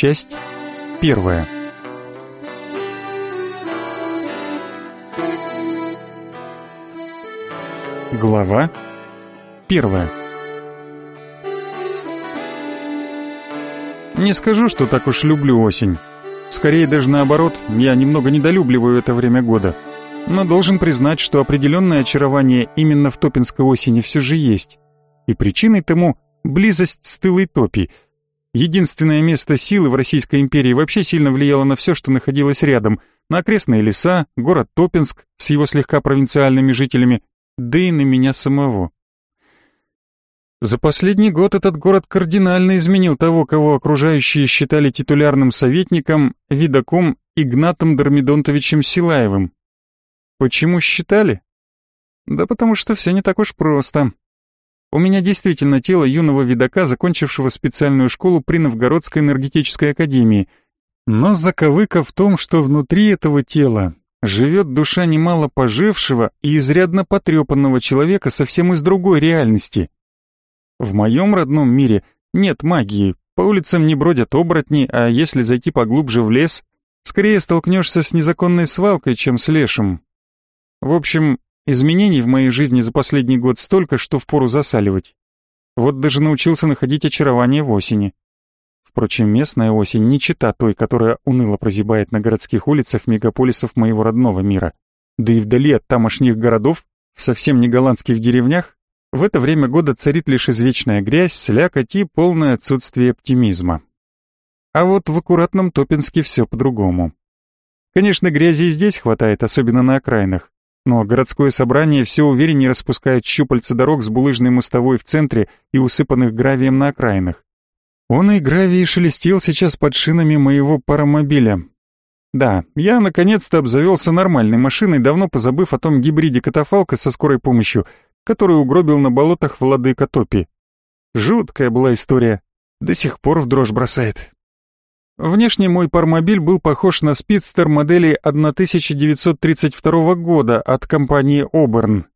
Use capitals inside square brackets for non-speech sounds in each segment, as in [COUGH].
Часть первая. Глава первая. Не скажу, что так уж люблю осень. Скорее даже наоборот, я немного недолюбливаю это время года. Но должен признать, что определенное очарование именно в топинской осени все же есть. И причиной тому близость стылой топи. Единственное место силы в Российской империи вообще сильно влияло на все, что находилось рядом. На окрестные леса, город Топинск с его слегка провинциальными жителями, да и на меня самого. За последний год этот город кардинально изменил того, кого окружающие считали титулярным советником, видаком Игнатом Дормидонтовичем Силаевым. Почему считали? Да потому что все не так уж просто. У меня действительно тело юного видака, закончившего специальную школу при Новгородской энергетической академии. Но заковыка в том, что внутри этого тела живет душа немало пожившего и изрядно потрепанного человека совсем из другой реальности — в моем родном мире нет магии, по улицам не бродят оборотни, а если зайти поглубже в лес, скорее столкнешься с незаконной свалкой, чем с лешим. В общем, изменений в моей жизни за последний год столько, что впору засаливать. Вот даже научился находить очарование в осени. Впрочем, местная осень не чита той, которая уныло прозябает на городских улицах мегаполисов моего родного мира. Да и вдали от тамошних городов, в совсем не голландских деревнях, в это время года царит лишь извечная грязь, слякоть и полное отсутствие оптимизма. А вот в аккуратном Топинске все по-другому. Конечно, грязи и здесь хватает, особенно на окраинах. Но городское собрание все увереннее распускает щупальца дорог с булыжной мостовой в центре и усыпанных гравием на окраинах. Он и гравий шелестел сейчас под шинами моего паромобиля. Да, я наконец-то обзавелся нормальной машиной, давно позабыв о том гибриде катафалка со скорой помощью, который угробил на болотах владыка Топи. Жуткая была история, до сих пор в дрожь бросает. Внешне мой пармобиль был похож на спидстер модели 1932 года от компании Оберн.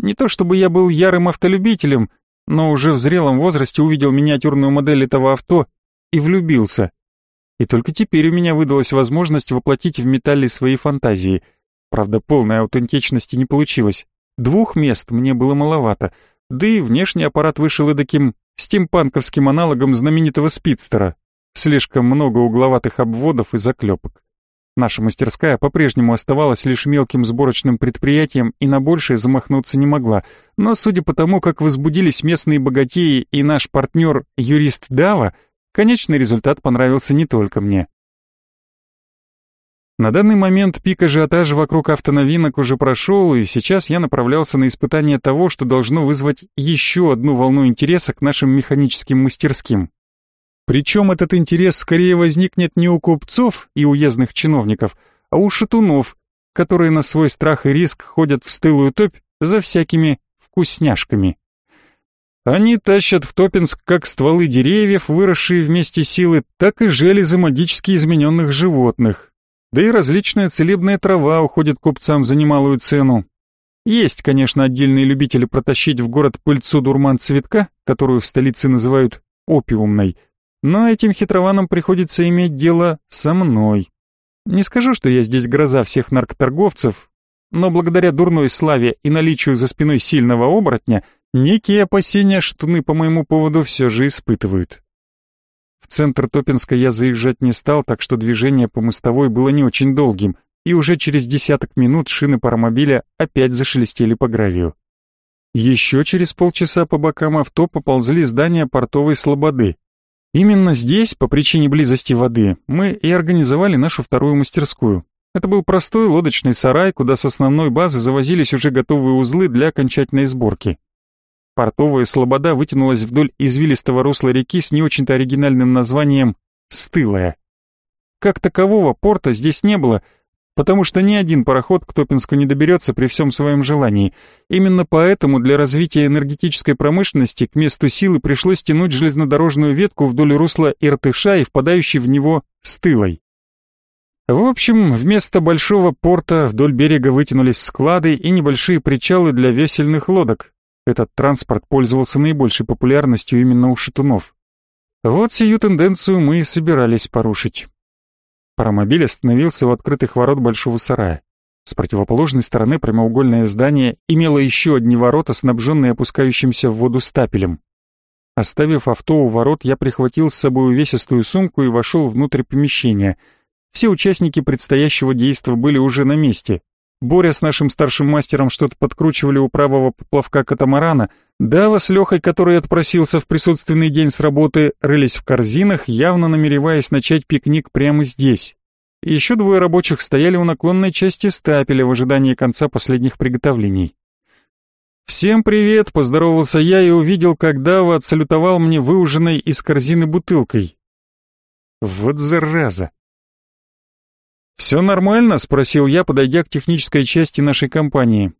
Не то чтобы я был ярым автолюбителем, но уже в зрелом возрасте увидел миниатюрную модель этого авто и влюбился. И только теперь у меня выдалась возможность воплотить в металле свои фантазии. Правда, полной аутентичности не получилось. Двух мест мне было маловато, да и внешний аппарат вышел эдаким стимпанковским аналогом знаменитого спидстера. Слишком много угловатых обводов и заклепок. Наша мастерская по-прежнему оставалась лишь мелким сборочным предприятием и на большее замахнуться не могла, но судя по тому, как возбудились местные богатеи и наш партнер, юрист Дава, конечный результат понравился не только мне. На данный момент пик ажиотажа вокруг автоновинок уже прошел, и сейчас я направлялся на испытание того, что должно вызвать еще одну волну интереса к нашим механическим мастерским. Причем этот интерес скорее возникнет не у купцов и уездных чиновников, а у шатунов, которые на свой страх и риск ходят в стылую топь за всякими вкусняшками. Они тащат в Топинск как стволы деревьев, выросшие вместе силы, так и железы магически измененных животных, да и различная целебная трава уходит купцам за немалую цену. Есть, конечно, отдельные любители протащить в город пыльцу дурман цветка, которую в столице называют опиумной, но этим хитрованам приходится иметь дело со мной. Не скажу, что я здесь гроза всех наркоторговцев, но благодаря дурной славе и наличию за спиной сильного оборотня, некие опасения штуны по моему поводу все же испытывают. В центр Топинска я заезжать не стал, так что движение по мостовой было не очень долгим, и уже через десяток минут шины паромобиля опять зашелестели по гравию. Еще через полчаса по бокам авто поползли здания портовой слободы. Именно здесь, по причине близости воды, мы и организовали нашу вторую мастерскую. Это был простой лодочный сарай, куда с основной базы завозились уже готовые узлы для окончательной сборки. Портовая слобода вытянулась вдоль извилистого русла реки с не очень-то оригинальным названием «Стылая». Как такового порта здесь не было, потому что ни один пароход к Топинску не доберется при всем своем желании. Именно поэтому для развития энергетической промышленности к месту силы пришлось тянуть железнодорожную ветку вдоль русла Иртыша и впадающей в него Стылой. В общем, вместо большого порта вдоль берега вытянулись склады и небольшие причалы для весельных лодок, этот транспорт пользовался наибольшей популярностью именно у шатунов. Вот сию тенденцию мы и собирались порушить. Паромобиль остановился у открытых ворот большого сарая. С противоположной стороны прямоугольное здание имело еще одни ворота, снабженные опускающимся в воду стапелем. Оставив авто у ворот, я прихватил с собой увесистую сумку и вошел внутрь помещения. Все участники предстоящего действа были уже на месте. Боря с нашим старшим мастером что-то подкручивали у правого поплавка катамарана, Дава с Лехой, который отпросился в присутственный день с работы, рылись в корзинах, явно намереваясь начать пикник прямо здесь. Еще двое рабочих стояли у наклонной части стапеля в ожидании конца последних приготовлений. «Всем привет!» — поздоровался я и увидел, как Дава отсалютовал мне выуженной из корзины бутылкой. Вот зараза! «Все нормально?» — спросил я, подойдя к технической части нашей компании.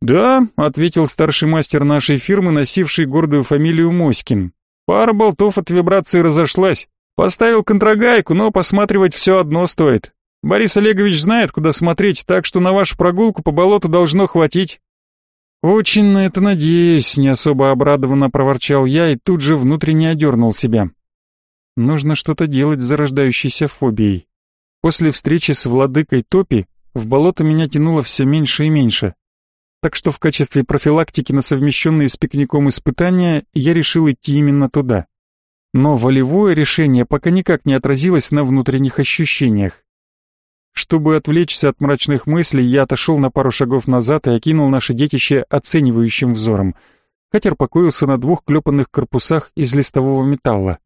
«Да», — ответил старший мастер нашей фирмы, носивший гордую фамилию Моськин. «Пара болтов от вибрации разошлась. Поставил контрагайку, но посматривать все одно стоит. Борис Олегович знает, куда смотреть, так что на вашу прогулку по болоту должно хватить». «Очень на это надеюсь», — не особо обрадованно проворчал я и тут же внутренне одернул себя. «Нужно что-то делать с зарождающейся фобией. После встречи с владыкой Топи в болото меня тянуло все меньше и меньше. Так что в качестве профилактики на совмещенные с пикником испытания я решил идти именно туда. Но волевое решение пока никак не отразилось на внутренних ощущениях. Чтобы отвлечься от мрачных мыслей, я отошел на пару шагов назад и окинул наше детище оценивающим взором. Катер покоился на двух клепанных корпусах из листового металла.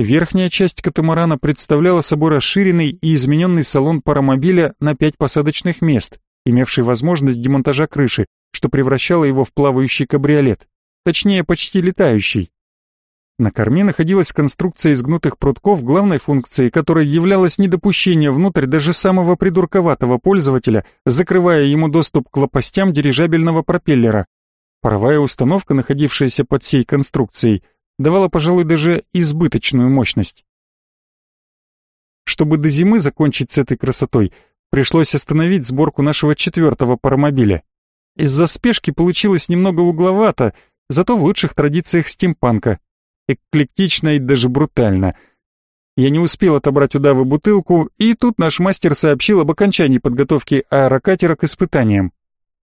Верхняя часть катамарана представляла собой расширенный и измененный салон паромобиля на пять посадочных мест, имевший возможность демонтажа крыши, что превращало его в плавающий кабриолет, точнее почти летающий. На корме находилась конструкция из гнутых прутков, главной функцией которой являлось недопущение внутрь даже самого придурковатого пользователя, закрывая ему доступ к лопастям дирижабельного пропеллера. Паровая установка, находившаяся под сей конструкцией, давала, пожалуй, даже избыточную мощность. Чтобы до зимы закончить с этой красотой, пришлось остановить сборку нашего четвертого паромобиля. Из-за спешки получилось немного угловато, зато в лучших традициях стимпанка. Эклектично и даже брутально. Я не успел отобрать у Давы бутылку, и тут наш мастер сообщил об окончании подготовки аэрокатера к испытаниям.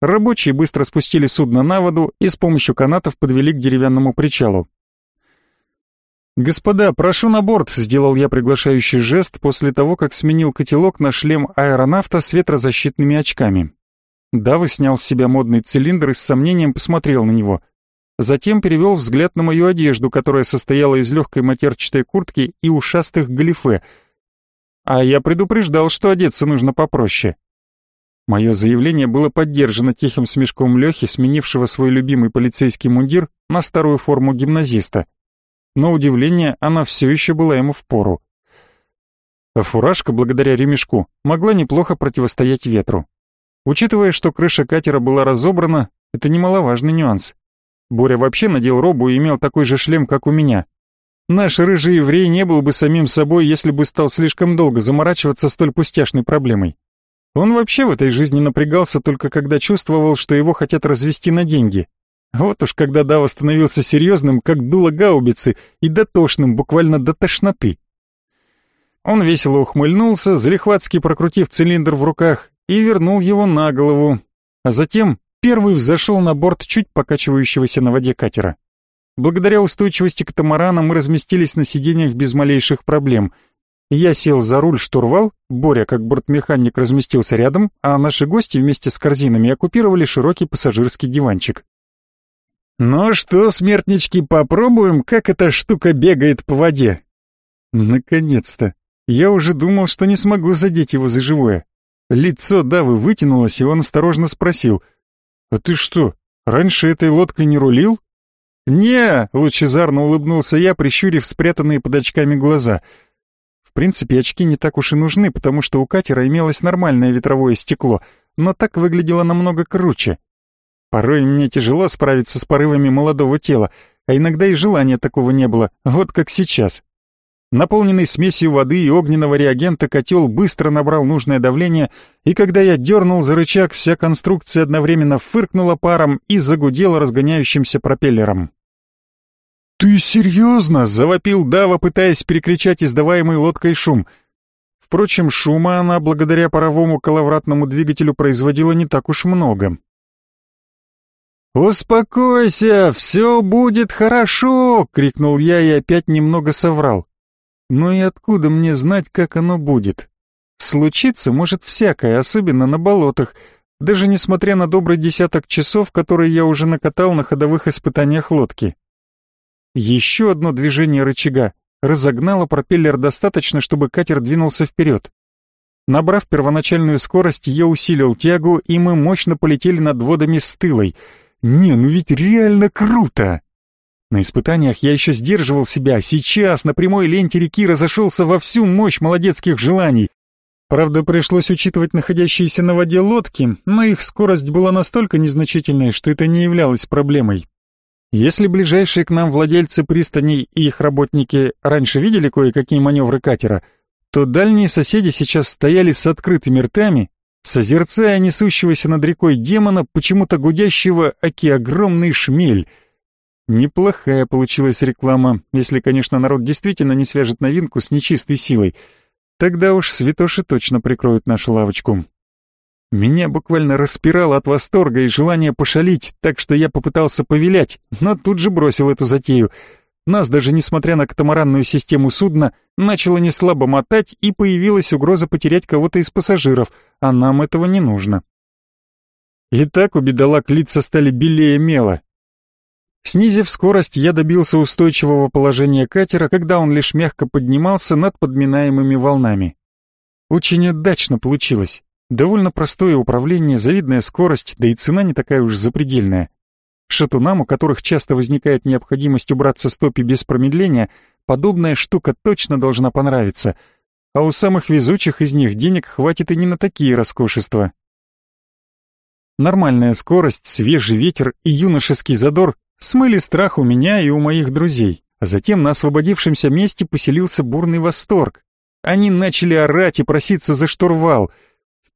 Рабочие быстро спустили судно на воду и с помощью канатов подвели к деревянному причалу. «Господа, прошу на борт», — сделал я приглашающий жест после того, как сменил котелок на шлем аэронавта с ветрозащитными очками. Дава снял с себя модный цилиндр и с сомнением посмотрел на него. Затем перевел взгляд на мою одежду, которая состояла из легкой матерчатой куртки и ушастых галифе. А я предупреждал, что одеться нужно попроще. Мое заявление было поддержано тихим смешком Лехи, сменившего свой любимый полицейский мундир на старую форму гимназиста. Но удивление, она все еще была ему в пору. А фуражка, благодаря ремешку, могла неплохо противостоять ветру. Учитывая, что крыша катера была разобрана, это немаловажный нюанс. Боря вообще надел робу и имел такой же шлем, как у меня. Наш рыжий еврей не был бы самим собой, если бы стал слишком долго заморачиваться столь пустяшной проблемой. Он вообще в этой жизни напрягался только когда чувствовал, что его хотят развести на деньги. Вот уж когда Дава становился серьезным, как дуло гаубицы, и дотошным, буквально до тошноты. Он весело ухмыльнулся, залихватски прокрутив цилиндр в руках, и вернул его на голову, а затем первый взошел на борт чуть покачивающегося на воде катера. Благодаря устойчивости катамарана мы разместились на сиденьях без малейших проблем. Я сел за руль штурвал, Боря, как бортмеханик, разместился рядом, а наши гости вместе с корзинами оккупировали широкий пассажирский диванчик. «Ну что, смертнички, попробуем, как эта штука бегает по воде?» Наконец-то! Я уже думал, что не смогу задеть его за живое. Лицо Давы вытянулось, и он осторожно спросил. «А ты что, раньше этой лодкой не рулил?» «Не!» — лучезарно улыбнулся я, прищурив спрятанные под очками глаза. В принципе, очки не так уж и нужны, потому что у катера имелось нормальное ветровое стекло, но так выглядело намного круче. Порой мне тяжело справиться с порывами молодого тела, а иногда и желания такого не было, вот как сейчас. Наполненный смесью воды и огненного реагента котел быстро набрал нужное давление, и когда я дернул за рычаг, вся конструкция одновременно фыркнула паром и загудела разгоняющимся пропеллером. «Ты серьезно?» — завопил Дава, пытаясь перекричать издаваемый лодкой шум. Впрочем, шума она благодаря паровому коловратному двигателю производила не так уж много. «Успокойся, все будет хорошо!» — крикнул я и опять немного соврал. «Ну и откуда мне знать, как оно будет? Случиться может всякое, особенно на болотах, даже несмотря на добрый десяток часов, которые я уже накатал на ходовых испытаниях лодки. Еще одно движение рычага разогнало пропеллер достаточно, чтобы катер двинулся вперед. Набрав первоначальную скорость, я усилил тягу, и мы мощно полетели над водами с тылой. Не, ну ведь реально круто! На испытаниях я еще сдерживал себя, сейчас на прямой ленте реки разошелся во всю мощь молодецких желаний. Правда, пришлось учитывать находящиеся на воде лодки, но их скорость была настолько незначительной, что это не являлось проблемой. Если ближайшие к нам владельцы пристаней и их работники раньше видели кое-какие маневры катера, то дальние соседи сейчас стояли с открытыми ртами, созерцая несущегося над рекой демона, почему-то гудящего оки огромный шмель. Неплохая получилась реклама, если, конечно, народ действительно не свяжет новинку с нечистой силой. Тогда уж святоши точно прикроют нашу лавочку. Меня буквально распирало от восторга и желания пошалить, так что я попытался повилять, но тут же бросил эту затею. Нас даже несмотря на катамаранную систему судна, начало неслабо мотать и появилась угроза потерять кого-то из пассажиров, а нам этого не нужно. Итак, у бедолаг лица стали белее мела. Снизив скорость, я добился устойчивого положения катера, когда он лишь мягко поднимался над подминаемыми волнами. Очень удачно получилось. Довольно простое управление, завидная скорость, да и цена не такая уж запредельная. Шатунам, у которых часто возникает необходимость убраться с топи без промедления, подобная штука точно должна понравиться, а у самых везучих из них денег хватит и не на такие роскошества. Нормальная скорость, свежий ветер и юношеский задор смыли страх у меня и у моих друзей, а затем на освободившемся месте поселился бурный восторг. Они начали орать и проситься за штурвал —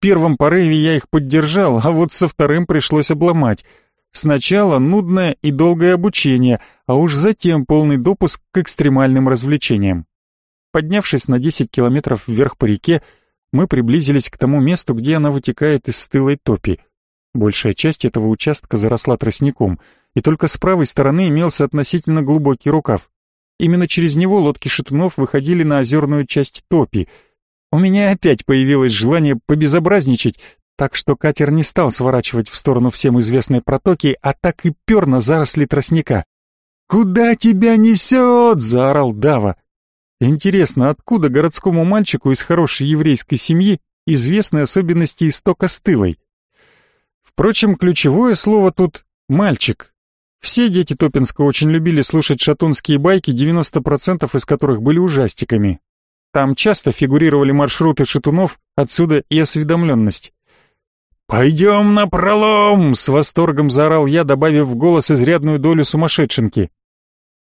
первом порыве я их поддержал, а вот со вторым пришлось обломать. Сначала нудное и долгое обучение, а уж затем полный допуск к экстремальным развлечениям. Поднявшись на 10 километров вверх по реке, мы приблизились к тому месту, где она вытекает из стылой топи. Большая часть этого участка заросла тростником, и только с правой стороны имелся относительно глубокий рукав. Именно через него лодки шатунов выходили на озерную часть топи — у меня опять появилось желание побезобразничать, так что катер не стал сворачивать в сторону всем известной протоки, а так и пер на заросли тростника. «Куда тебя несет?» — заорал Дава. Интересно, откуда городскому мальчику из хорошей еврейской семьи известны особенности истока стылой? Впрочем, ключевое слово тут «мальчик». Все дети Топинска очень любили слушать шатунские байки, 90% из которых были ужастиками. Там часто фигурировали маршруты шатунов, отсюда и осведомленность. «Пойдем на пролом!» — с восторгом заорал я, добавив в голос изрядную долю сумасшедшенки.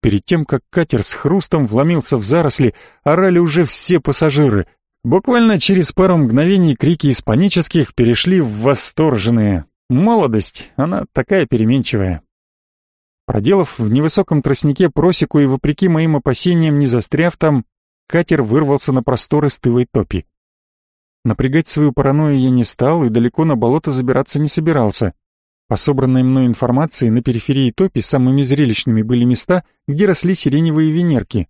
Перед тем, как катер с хрустом вломился в заросли, орали уже все пассажиры. Буквально через пару мгновений крики из панических перешли в восторженные. Молодость, она такая переменчивая. Проделав в невысоком тростнике просеку и вопреки моим опасениям не застряв там, катер вырвался на просторы стылой топи. Напрягать свою паранойю я не стал и далеко на болото забираться не собирался. По собранной мной информации, на периферии топи самыми зрелищными были места, где росли сиреневые венерки.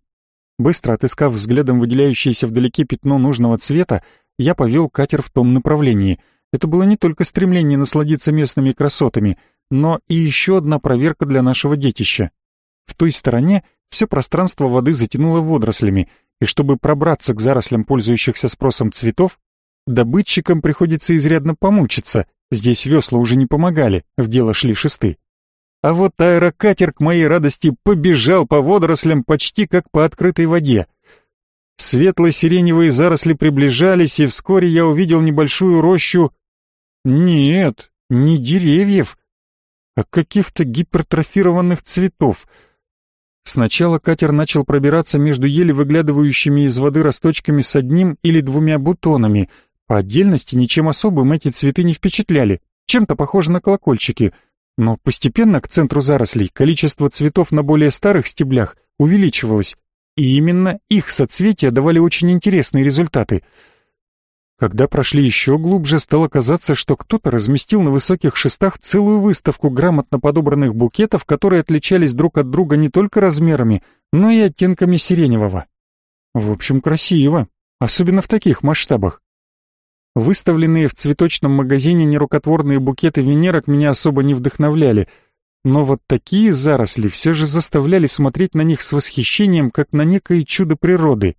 Быстро отыскав взглядом выделяющееся вдалеке пятно нужного цвета, я повел катер в том направлении. Это было не только стремление насладиться местными красотами, но и еще одна проверка для нашего детища. В той стороне все пространство воды затянуло водорослями, и чтобы пробраться к зарослям пользующихся спросом цветов, добытчикам приходится изрядно помучиться, здесь весла уже не помогали, в дело шли шесты. А вот аэрокатер, к моей радости, побежал по водорослям почти как по открытой воде. Светло-сиреневые заросли приближались, и вскоре я увидел небольшую рощу... Нет, не деревьев, а каких-то гипертрофированных цветов — Сначала катер начал пробираться между еле выглядывающими из воды росточками с одним или двумя бутонами. По отдельности ничем особым эти цветы не впечатляли, чем-то похожи на колокольчики. Но постепенно к центру зарослей количество цветов на более старых стеблях увеличивалось, и именно их соцветия давали очень интересные результаты. Когда прошли еще глубже, стало казаться, что кто-то разместил на высоких шестах целую выставку грамотно подобранных букетов, которые отличались друг от друга не только размерами, но и оттенками сиреневого. В общем, красиво, особенно в таких масштабах. Выставленные в цветочном магазине нерукотворные букеты венерок меня особо не вдохновляли, но вот такие заросли все же заставляли смотреть на них с восхищением, как на некое чудо природы.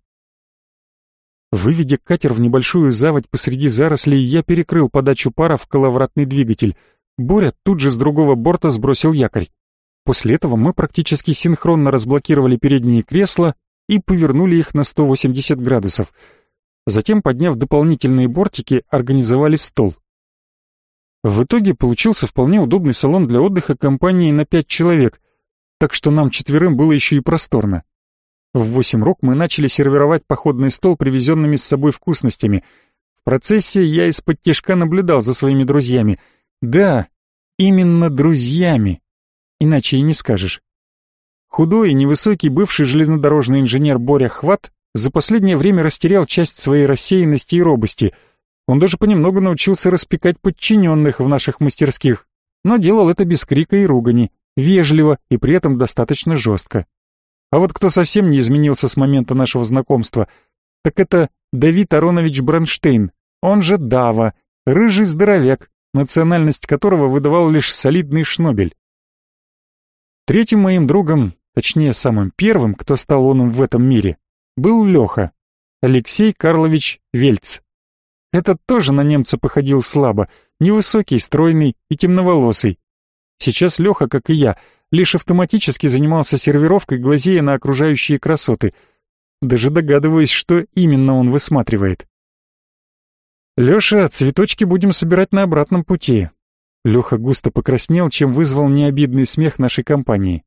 Выведя катер в небольшую заводь посреди зарослей, я перекрыл подачу пара в коловратный двигатель. Боря тут же с другого борта сбросил якорь. После этого мы практически синхронно разблокировали передние кресла и повернули их на 180 градусов — Затем, подняв дополнительные бортики, организовали стол. В итоге получился вполне удобный салон для отдыха компании на пять человек, так что нам четверым было еще и просторно. В восемь рук мы начали сервировать походный стол привезенными с собой вкусностями. В процессе я из-под тяжка наблюдал за своими друзьями. Да, именно друзьями. Иначе и не скажешь. Худой и невысокий бывший железнодорожный инженер Боря Хват за последнее время растерял часть своей рассеянности и робости. Он даже понемногу научился распекать подчиненных в наших мастерских, но делал это без крика и ругани, вежливо и при этом достаточно жестко. А вот кто совсем не изменился с момента нашего знакомства, так это Давид Аронович Бронштейн, он же Дава, рыжий здоровяк, национальность которого выдавал лишь солидный шнобель. Третьим моим другом, точнее самым первым, кто стал он в этом мире, был Леха, Алексей Карлович Вельц. Этот тоже на немца походил слабо, невысокий, стройный и темноволосый. Сейчас Леха, как и я, лишь автоматически занимался сервировкой, глазея на окружающие красоты. Даже догадываюсь, что именно он высматривает. «Леша, цветочки будем собирать на обратном пути». Леха густо покраснел, чем вызвал необидный смех нашей компании.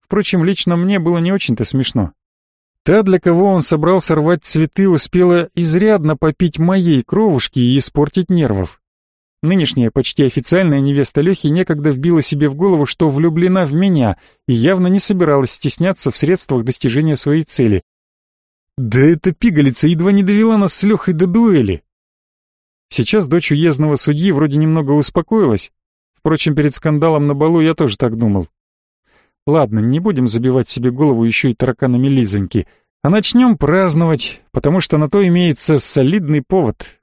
Впрочем, лично мне было не очень-то смешно. Та, для кого он собрался рвать цветы, успела изрядно попить моей кровушки и испортить нервов. Нынешняя почти официальная невеста Лехи некогда вбила себе в голову, что влюблена в меня и явно не собиралась стесняться в средствах достижения своей цели. Да эта пигалица едва не довела нас с Лехой до дуэли. Сейчас дочь уездного судьи вроде немного успокоилась. Впрочем, перед скандалом на балу я тоже так думал. Ладно, не будем забивать себе голову еще и тараканами Лизоньки, а начнем праздновать, потому что на то имеется солидный повод.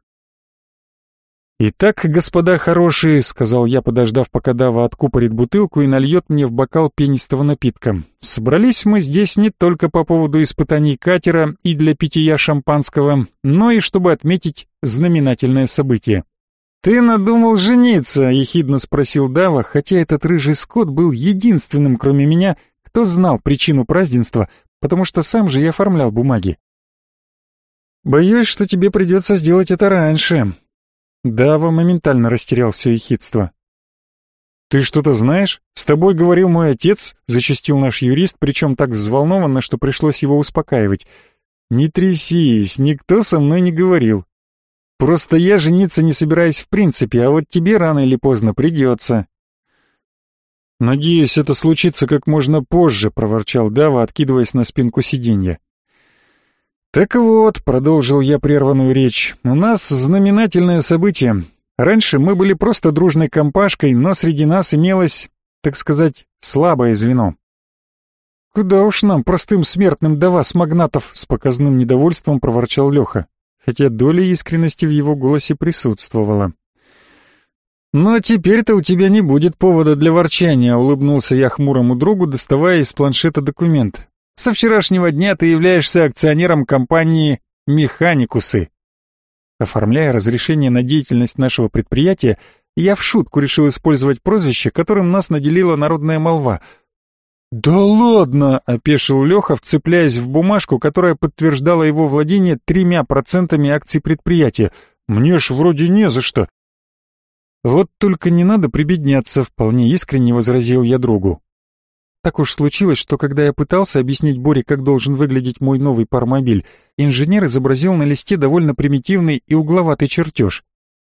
«Итак, господа хорошие», — сказал я, подождав, пока Дава откупорит бутылку и нальет мне в бокал пенистого напитка. «Собрались мы здесь не только по поводу испытаний катера и для питья шампанского, но и чтобы отметить знаменательное событие. «Ты надумал жениться?» — ехидно спросил Дава, хотя этот рыжий скот был единственным, кроме меня, кто знал причину празднества, потому что сам же и оформлял бумаги. «Боюсь, что тебе придется сделать это раньше». Дава моментально растерял все ехидство. «Ты что-то знаешь? С тобой говорил мой отец», — зачастил наш юрист, причем так взволнованно, что пришлось его успокаивать. «Не трясись, никто со мной не говорил. Просто я жениться не собираюсь в принципе, а вот тебе рано или поздно придется». «Надеюсь, это случится как можно позже», — проворчал Дава, откидываясь на спинку сиденья. «Так вот», — продолжил я прерванную речь, — «у нас знаменательное событие. Раньше мы были просто дружной компашкой, но среди нас имелось, так сказать, слабое звено». «Куда уж нам, простым смертным, до вас, магнатов?» — с показным недовольством проворчал Леха хотя доля искренности в его голосе присутствовала. «Но теперь-то у тебя не будет повода для ворчания», — улыбнулся я хмурому другу, доставая из планшета документ. «Со вчерашнего дня ты являешься акционером компании «Механикусы». Оформляя разрешение на деятельность нашего предприятия, я в шутку решил использовать прозвище, которым нас наделила народная молва — «Да ладно!» — опешил Леха, вцепляясь в бумажку, которая подтверждала его владение тремя процентами акций предприятия. «Мне ж вроде не за что!» «Вот только не надо прибедняться», — вполне искренне возразил я другу. Так уж случилось, что когда я пытался объяснить Боре, как должен выглядеть мой новый пармобиль, инженер изобразил на листе довольно примитивный и угловатый чертеж.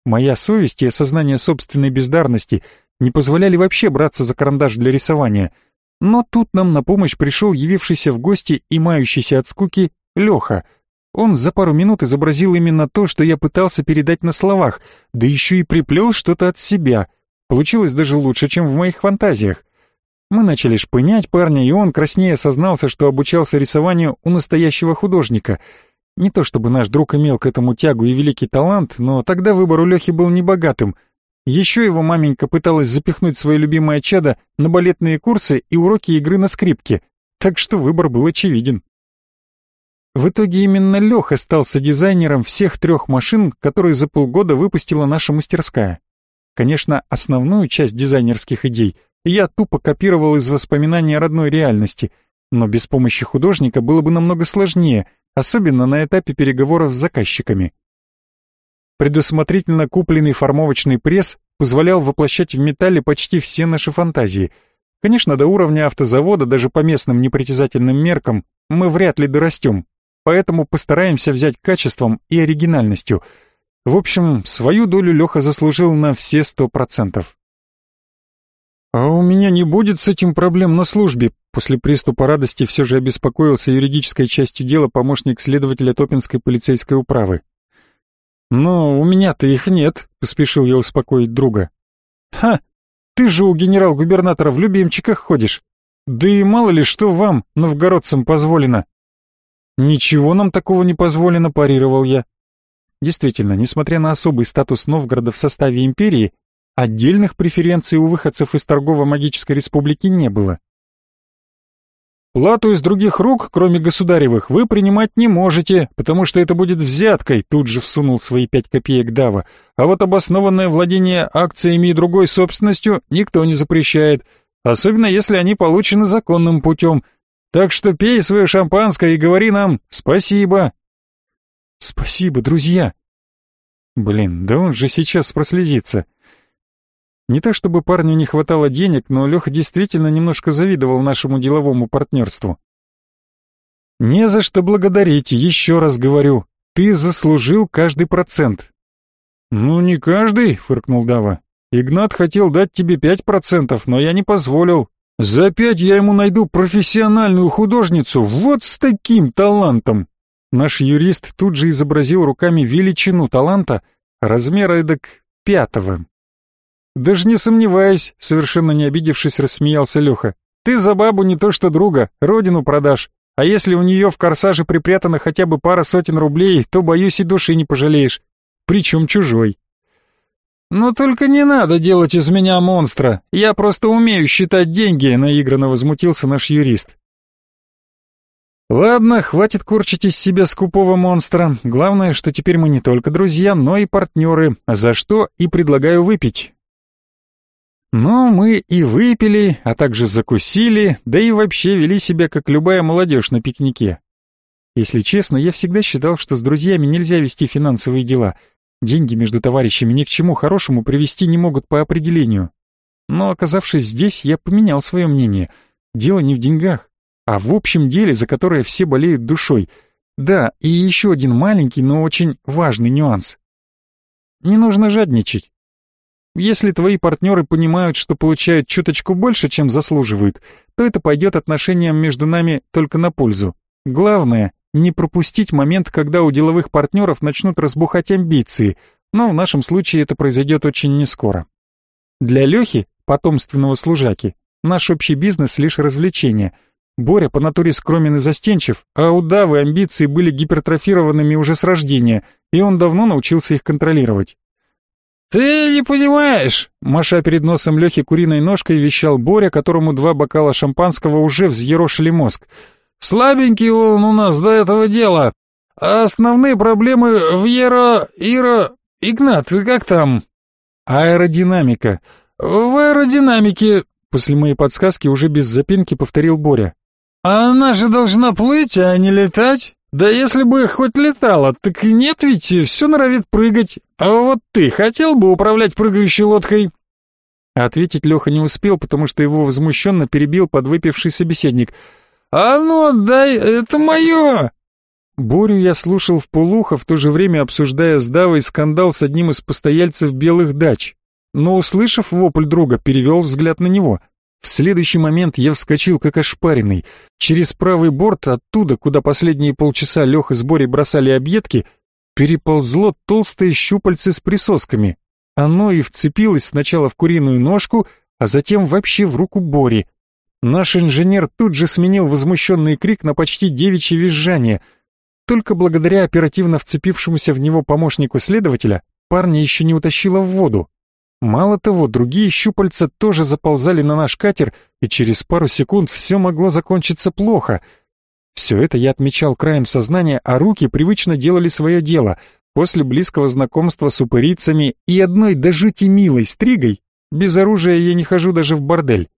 Моя совесть и осознание собственной бездарности не позволяли вообще браться за карандаш для рисования. Но тут нам на помощь пришел явившийся в гости и мающийся от скуки Леха. Он за пару минут изобразил именно то, что я пытался передать на словах, да еще и приплел что-то от себя. Получилось даже лучше, чем в моих фантазиях. Мы начали шпынять парня, и он краснее сознался, что обучался рисованию у настоящего художника. Не то чтобы наш друг имел к этому тягу и великий талант, но тогда выбор у Лехи был небогатым. Еще его маменька пыталась запихнуть свое любимое чадо на балетные курсы и уроки игры на скрипке, так что выбор был очевиден. В итоге именно Леха стал содизайнером всех трех машин, которые за полгода выпустила наша мастерская. Конечно, основную часть дизайнерских идей я тупо копировал из воспоминаний о родной реальности, но без помощи художника было бы намного сложнее, особенно на этапе переговоров с заказчиками. Предусмотрительно купленный формовочный пресс позволял воплощать в металле почти все наши фантазии. Конечно, до уровня автозавода, даже по местным непритязательным меркам, мы вряд ли дорастем, поэтому постараемся взять качеством и оригинальностью. В общем, свою долю Леха заслужил на все сто процентов. «А у меня не будет с этим проблем на службе», после приступа радости все же обеспокоился юридической частью дела помощник следователя Топинской полицейской управы. «Но у меня-то их нет», — поспешил я успокоить друга. «Ха! Ты же у генерал-губернатора в любимчиках ходишь. Да и мало ли что вам, новгородцам, позволено». «Ничего нам такого не позволено», — парировал я. Действительно, несмотря на особый статус Новгорода в составе империи, Отдельных преференций у выходцев из торгово-магической республики не было. Плату из других рук, кроме государевых, вы принимать не можете, потому что это будет взяткой, тут же всунул свои пять копеек Дава. А вот обоснованное владение акциями и другой собственностью никто не запрещает, особенно если они получены законным путем. Так что пей свое шампанское и говори нам «спасибо». «Спасибо, друзья». Блин, да он же сейчас прослезится. Не то чтобы парню не хватало денег, но Леха действительно немножко завидовал нашему деловому партнерству. «Не за что благодарить, еще раз говорю. Ты заслужил каждый процент». «Ну, не каждый», — фыркнул Дава. «Игнат хотел дать тебе пять процентов, но я не позволил. За пять я ему найду профессиональную художницу вот с таким талантом». Наш юрист тут же изобразил руками величину таланта, размера эдак пятого. «Даже не сомневаюсь», — совершенно не обидевшись, рассмеялся Леха. «Ты за бабу не то что друга, родину продашь. А если у нее в корсаже припрятана хотя бы пара сотен рублей, то, боюсь, и души не пожалеешь. Причем чужой». «Но только не надо делать из меня монстра. Я просто умею считать деньги», — наигранно возмутился наш юрист. «Ладно, хватит корчить из себя скупого монстра. Главное, что теперь мы не только друзья, но и партнеры, за что и предлагаю выпить. Но мы и выпили, а также закусили, да и вообще вели себя как любая молодежь на пикнике. Если честно, я всегда считал, что с друзьями нельзя вести финансовые дела. Деньги между товарищами ни к чему хорошему привести не могут по определению. Но оказавшись здесь, я поменял свое мнение. Дело не в деньгах, а в общем деле, за которое все болеют душой. Да, и еще один маленький, но очень важный нюанс. Не нужно жадничать. Если твои партнеры понимают, что получают чуточку больше, чем заслуживают, то это пойдет отношениям между нами только на пользу. Главное, не пропустить момент, когда у деловых партнеров начнут разбухать амбиции, но в нашем случае это произойдет очень нескоро. Для Лехи, потомственного служаки, наш общий бизнес лишь развлечение. Боря по натуре скромен и застенчив, а у Давы амбиции были гипертрофированными уже с рождения, и он давно научился их контролировать. «Ты не понимаешь!» Маша перед носом Лехи куриной ножкой вещал Боря, которому два бокала шампанского уже взъерошили мозг. «Слабенький он у нас до этого дела. А основные проблемы в Еро... Иро... Игнат, как там?» «Аэродинамика. В аэродинамике...» После моей подсказки уже без запинки повторил Боря. «А она же должна плыть, а не летать?» Да если бы хоть летала, так и нет ведь, все норовит прыгать. А вот ты хотел бы управлять прыгающей лодкой?» Ответить Леха не успел, потому что его возмущенно перебил подвыпивший собеседник. «А ну отдай, это мое!» Борю я слушал в полухо, в то же время обсуждая с Давой скандал с одним из постояльцев белых дач. но, услышав вопль друга, перевел взгляд на него. В следующий момент я вскочил как ошпаренный. Через правый борт, оттуда, куда последние полчаса Леха с Борей бросали объедки, переползло толстое щупальце с присосками. Оно и вцепилось сначала в куриную ножку, а затем вообще в руку Бори. Наш инженер тут же сменил возмущенный крик на почти девичье визжание. Только благодаря оперативно вцепившемуся в него помощнику следователя парня еще не утащило в воду. Мало того, другие щупальца тоже заползали на наш катер, и через пару секунд все могло закончиться плохо. Все это я отмечал краем сознания, а руки привычно делали свое дело. После близкого знакомства с упырицами и одной до жути милой стригой, без оружия я не хожу даже в бордель.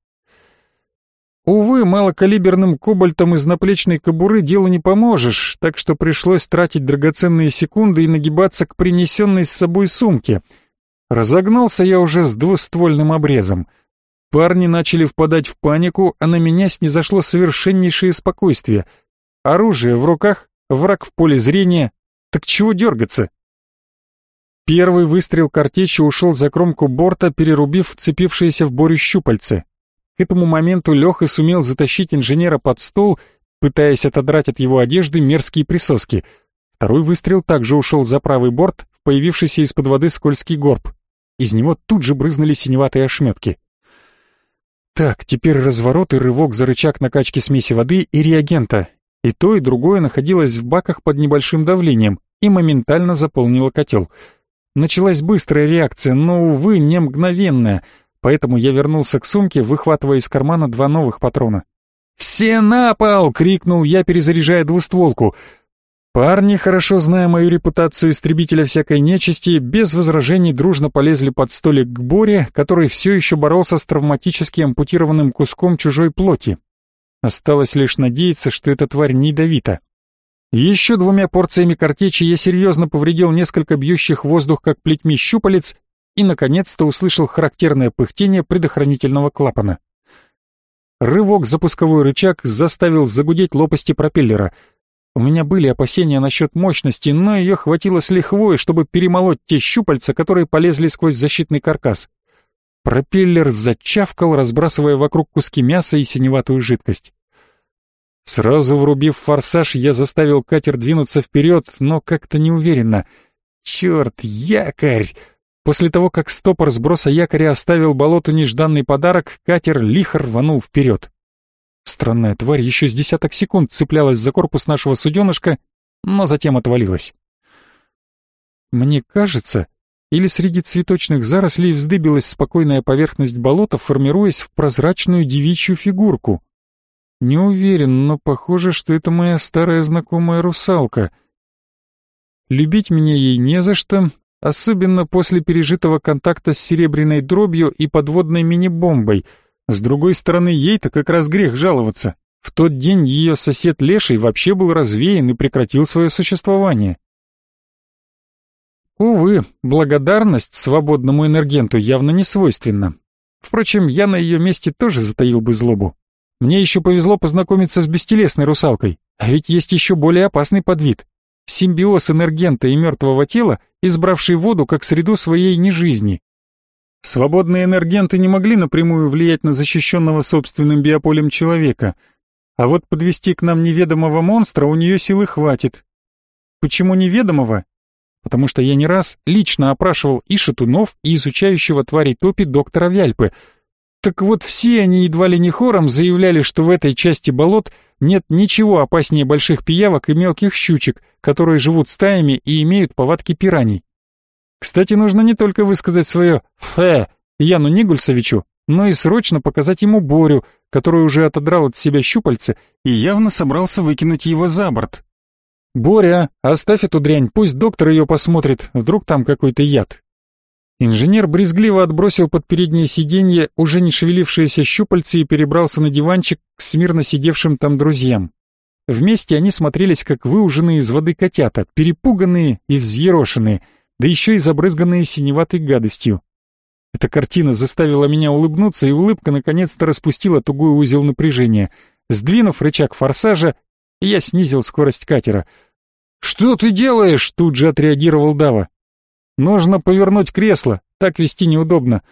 Увы, малокалиберным кобальтом из наплечной кобуры делу не поможешь, так что пришлось тратить драгоценные секунды и нагибаться к принесенной с собой сумке. Разогнался я уже с двуствольным обрезом. Парни начали впадать в панику, а на меня снизошло совершеннейшее спокойствие. Оружие в руках, враг в поле зрения. Так чего дергаться? Первый выстрел картечи ушел за кромку борта, перерубив вцепившиеся в Борю щупальце. К этому моменту Леха сумел затащить инженера под стол, пытаясь отодрать от его одежды мерзкие присоски. Второй выстрел также ушел за правый борт, в появившийся из-под воды скользкий горб. Из него тут же брызнули синеватые ошметки. Так, теперь разворот и рывок за рычаг накачки смеси воды и реагента. И то, и другое находилось в баках под небольшим давлением и моментально заполнило котел. Началась быстрая реакция, но, увы, не мгновенная — поэтому я вернулся к сумке, выхватывая из кармана два новых патрона. «Все на пол!» — крикнул я, перезаряжая двустволку. Парни, хорошо зная мою репутацию истребителя всякой нечисти, без возражений дружно полезли под столик к Боре, который все еще боролся с травматически ампутированным куском чужой плоти. Осталось лишь надеяться, что эта тварь не ядовита. Еще двумя порциями картечи я серьезно повредил несколько бьющих воздух как плетьми щупалец и, наконец-то, услышал характерное пыхтение предохранительного клапана. Рывок за пусковой рычаг заставил загудеть лопасти пропеллера. У меня были опасения насчет мощности, но ее хватило с лихвой, чтобы перемолоть те щупальца, которые полезли сквозь защитный каркас. Пропеллер зачавкал, разбрасывая вокруг куски мяса и синеватую жидкость. Сразу врубив форсаж, я заставил катер двинуться вперед, но как-то неуверенно. «Черт, якорь!» После того, как стопор сброса якоря оставил болоту нежданный подарок, катер лихо рванул вперед. Странная тварь еще с десяток секунд цеплялась за корпус нашего суденышка, но затем отвалилась. Мне кажется, или среди цветочных зарослей вздыбилась спокойная поверхность болота, формируясь в прозрачную девичью фигурку. Не уверен, но похоже, что это моя старая знакомая русалка. Любить меня ей не за что, особенно после пережитого контакта с серебряной дробью и подводной мини-бомбой. С другой стороны, ей-то как раз грех жаловаться. В тот день ее сосед Леший вообще был развеян и прекратил свое существование. Увы, благодарность свободному энергенту явно не свойственна. Впрочем, я на ее месте тоже затаил бы злобу. Мне еще повезло познакомиться с бестелесной русалкой, а ведь есть еще более опасный подвид симбиоз энергента и мертвого тела, избравший воду как среду своей нежизни. Свободные энергенты не могли напрямую влиять на защищенного собственным биополем человека, а вот подвести к нам неведомого монстра у нее силы хватит. Почему неведомого? Потому что я не раз лично опрашивал и шатунов, и изучающего тварей топи доктора Вяльпы — так вот все они едва ли не хором заявляли, что в этой части болот нет ничего опаснее больших пиявок и мелких щучек, которые живут стаями и имеют повадки пираний. Кстати, нужно не только высказать свое «фэ» Яну Нигульсовичу, но и срочно показать ему Борю, который уже отодрал от себя щупальце и явно собрался выкинуть его за борт. «Боря, оставь эту дрянь, пусть доктор ее посмотрит, вдруг там какой-то яд». Инженер брезгливо отбросил под переднее сиденье уже не шевелившиеся щупальцы и перебрался на диванчик к смирно сидевшим там друзьям. Вместе они смотрелись, как выуженные из воды котята, перепуганные и взъерошенные, да еще и забрызганные синеватой гадостью. Эта картина заставила меня улыбнуться, и улыбка наконец-то распустила тугой узел напряжения. Сдвинув рычаг форсажа, я снизил скорость катера. «Что ты делаешь?» — тут же отреагировал Дава. Нужно повернуть кресло, так вести неудобно.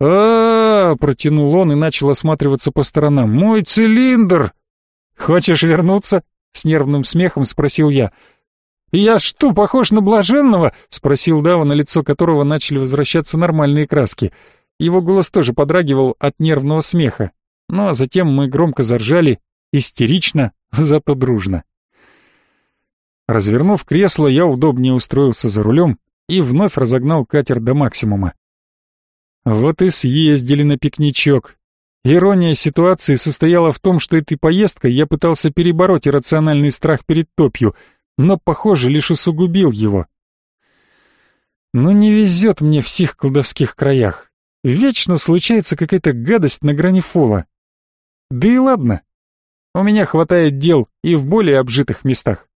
а, -а, -а протянул он и начал осматриваться по сторонам. «Мой цилиндр!» «Хочешь вернуться?» — с нервным смехом спросил я. «Я что, похож на блаженного?» — спросил Дава, на лицо которого начали возвращаться нормальные краски. Его голос тоже подрагивал от нервного смеха. Ну а затем мы громко заржали, истерично, [LAUGHS] зато дружно. Развернув кресло, я удобнее устроился за рулем и вновь разогнал катер до максимума. Вот и съездили на пикничок. Ирония ситуации состояла в том, что этой поездкой я пытался перебороть иррациональный страх перед топью, но, похоже, лишь усугубил его. Но не везет мне в сих колдовских краях. Вечно случается какая-то гадость на грани фола. Да и ладно. У меня хватает дел и в более обжитых местах.